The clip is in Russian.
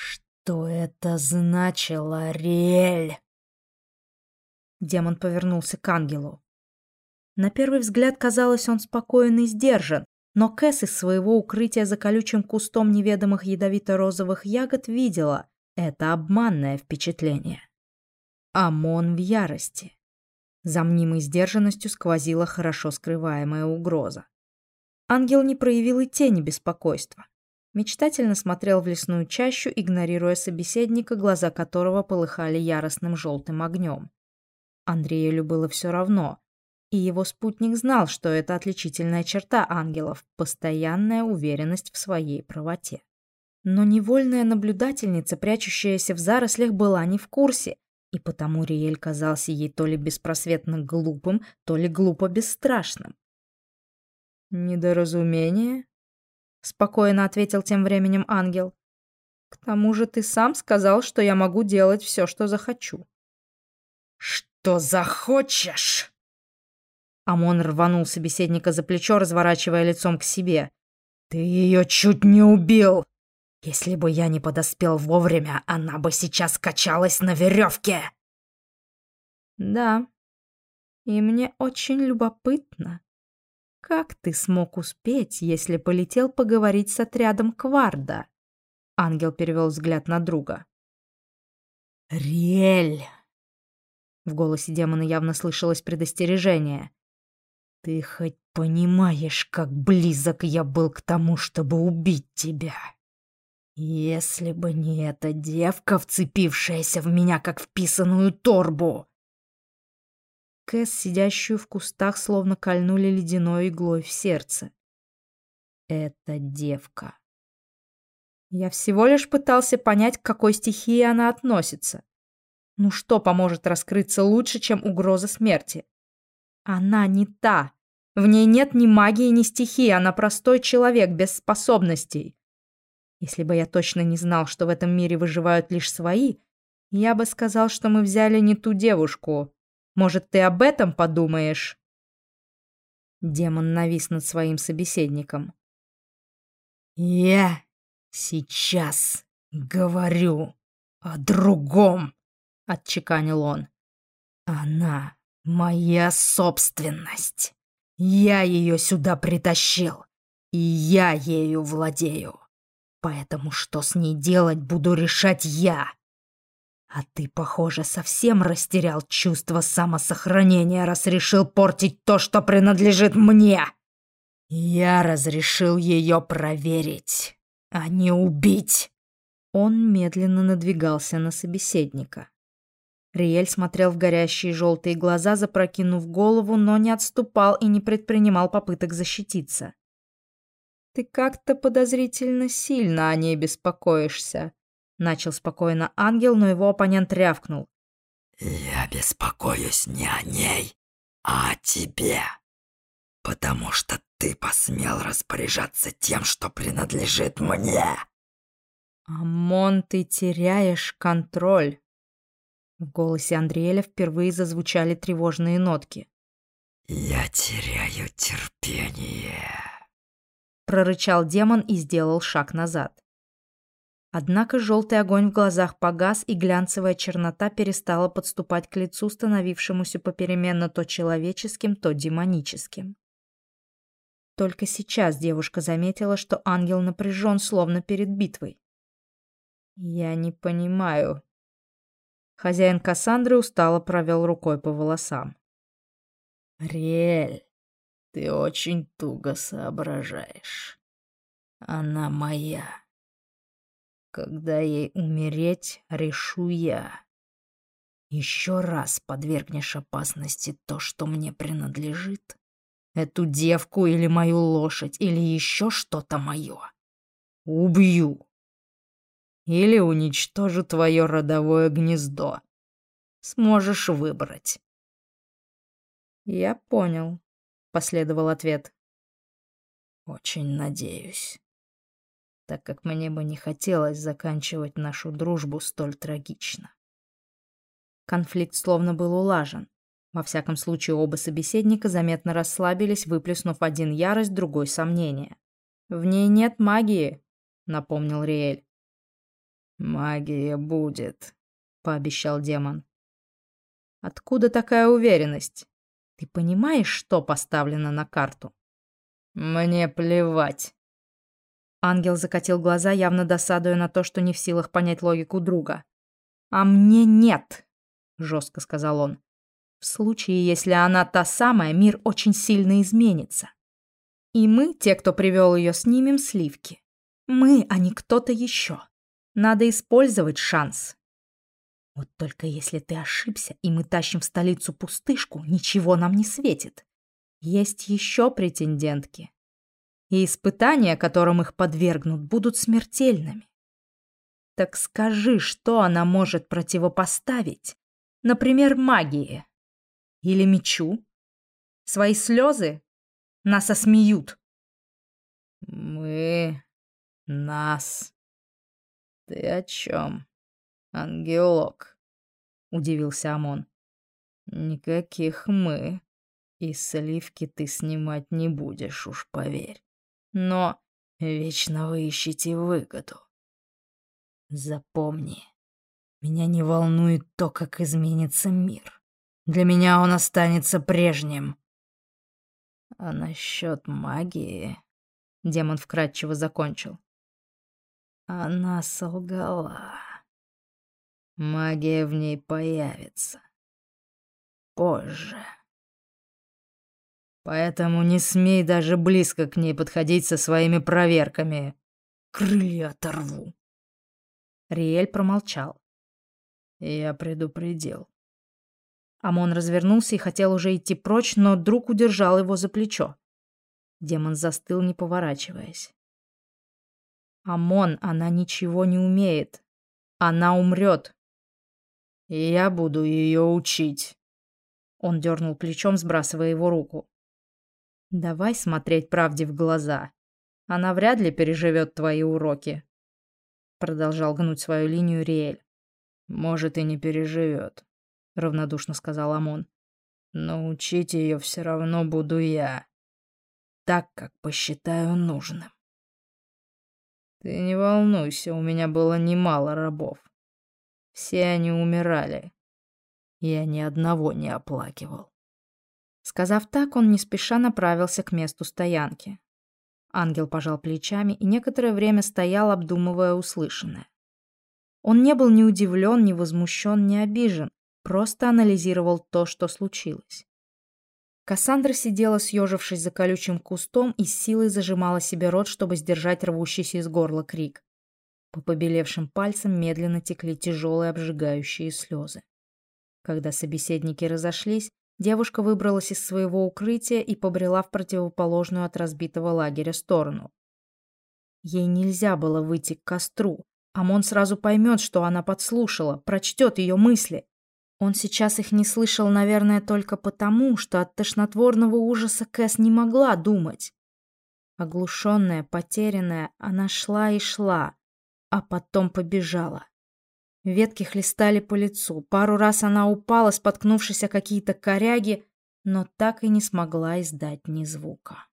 Что это значило, Риэль? Демон повернулся к ангелу. На первый взгляд казалось, он спокоен и сдержан, но Кэс из своего укрытия за колючим кустом неведомых ядовито-розовых ягод видела — это обманное впечатление. Амон в ярости. За мнимой сдержанностью сквозила хорошо скрываемая угроза. Ангел не проявил и тени беспокойства. Мечтательно смотрел в лесную чащу, игнорируя собеседника, глаза которого полыхали яростным желтым огнем. Андрею было все равно, и его спутник знал, что это отличительная черта ангелов — постоянная уверенность в своей правоте. Но невольная наблюдательница, прячущаяся в зарослях, была не в курсе, и потому Риэль казался ей то ли беспросветно глупым, то ли глупо бесстрашным. «Недоразумение?» — спокойно ответил тем временем ангел. «К тому же ты сам сказал, что я могу делать все, что захочу». «Что захочешь?» Амон рванул собеседника за плечо, разворачивая лицом к себе. «Ты ее чуть не убил! Если бы я не подоспел вовремя, она бы сейчас качалась на веревке!» «Да, и мне очень любопытно, как ты смог успеть, если полетел поговорить с отрядом Кварда?» Ангел перевел взгляд на друга. «Риэль!» В голосе демона явно слышалось предостережение. «Ты хоть понимаешь, как близок я был к тому, чтобы убить тебя? Если бы не эта девка, вцепившаяся в меня, как в писаную торбу!» Кэс, сидящую в кустах, словно кольнули ледяной иглой в сердце. «Это девка». Я всего лишь пытался понять, к какой стихии она относится. Ну что поможет раскрыться лучше, чем угроза смерти? Она не та. В ней нет ни магии, ни стихии, она простой человек без способностей. Если бы я точно не знал, что в этом мире выживают лишь свои, я бы сказал, что мы взяли не ту девушку. Может, ты об этом подумаешь?» Демон навис над своим собеседником. «Я сейчас говорю о другом!» отчеканил он. Она моя собственность. Я ее сюда притащил, и я ею владею. Поэтому что с ней делать, буду решать я. А ты, похоже, совсем растерял чувство самосохранения, раз решил портить то, что принадлежит мне. Я разрешил ее проверить, а не убить. Он медленно надвигался на собеседника. Риэль смотрел в горящие желтые глаза, запрокинув голову, но не отступал и не предпринимал попыток защититься. «Ты как-то подозрительно сильно о ней беспокоишься», — начал спокойно ангел, но его оппонент рявкнул. «Я беспокоюсь не о ней, а о тебе, потому что ты посмел распоряжаться тем, что принадлежит мне». «Амон, ты теряешь контроль», в голосе Андреэля впервые зазвучали тревожные нотки. «Я теряю терпение», — прорычал демон и сделал шаг назад. Однако желтый огонь в глазах погас, и глянцевая чернота перестала подступать к лицу, становившемуся попеременно то человеческим, то демоническим. Только сейчас девушка заметила, что ангел напряжен, словно перед битвой. «Я не понимаю», Хозяин Кассандры устало провел рукой по волосам. «Риэль, ты очень туго соображаешь. Она моя. Когда ей умереть, решу я. Еще раз подвергнешь опасности то, что мне принадлежит, эту девку или мою лошадь, или еще что-то мое. Убью или уничтожу твое родовое гнездо. Сможешь выбрать. Я понял, последовал ответ. Очень надеюсь, так как мне бы не хотелось заканчивать нашу дружбу столь трагично. Конфликт словно был улажен. Во всяком случае, оба собеседника заметно расслабились, выплеснув один ярость, другой сомнение. «В ней нет магии», — напомнил Риэль. Магия будет, пообещал демон. Откуда такая уверенность? Ты понимаешь, что поставлено на карту? Мне плевать. Ангел закатил глаза, явно досадуя на то, что не в силах понять логику друга. «А мне нет», — жестко сказал он. «В случае, если она та самая, мир очень сильно изменится. И мы, те, кто привел ее, снимем сливки. Мы, а не кто-то еще. Надо использовать шанс. Вот только если ты ошибся, и мы тащим в столицу пустышку, ничего нам не светит. Есть еще претендентки. И испытания, которым их подвергнут, будут смертельными. Так скажи, что она может противопоставить? Например, магии. Или мечу? Свои слезы? Нас осмеют. Мы... нас... Ты о чем? Ангелок, удивился Амон. Никаких мы. И сливки ты снимать не будешь, уж поверь. Но вечно вы ищете выгоду. Запомни, меня не волнует то, как изменится мир. Для меня он останется прежним. А насчет магии... Демон вкратчиво закончил. Она солгала. Магия в ней появится. Позже. Поэтому не смей даже близко к ней подходить со своими проверками. Крылья оторву. Риэль промолчал. Я предупредил. Амон развернулся и хотел уже идти прочь, но друг удержал его за плечо. Демон застыл, не поворачиваясь. «Амон, она ничего не умеет. Она умрет». «Я буду ее учить». Он дернул плечом, сбрасывая его руку. «Давай смотреть правде в глаза. Она вряд ли переживет твои уроки», — продолжал гнуть свою линию Риэль. «Может, и не переживет», — равнодушно сказал Амон. «Но учить ее все равно буду я. Так, как посчитаю нужным». «Ты не волнуйся, у меня было немало рабов. Все они умирали. Я ни одного не оплакивал». Сказав так, он не спеша направился к месту стоянки. Ангел пожал плечами и некоторое время стоял, обдумывая услышанное. Он не был ни удивлен, ни возмущен, ни обижен просто анализировал то, что случилось. Кассандра сидела, съежившись за колючим кустом, и с силой зажимала себе рот, чтобы сдержать рвущийся из горла крик. По побелевшим пальцам медленно текли тяжелые обжигающие слезы. Когда собеседники разошлись, девушка выбралась из своего укрытия и побрела в противоположную от разбитого лагеря сторону. Ей нельзя было выйти к костру. Амон сразу поймет, что она подслушала, прочтет ее мысли. Он сейчас их не слышал, наверное, только потому, что от тошнотворного ужаса Кэс не могла думать. Оглушенная, потерянная, она шла и шла, а потом побежала. Ветки хлестали по лицу. Пару раз она упала, споткнувшись о какие-то коряги, но так и не смогла издать ни звука.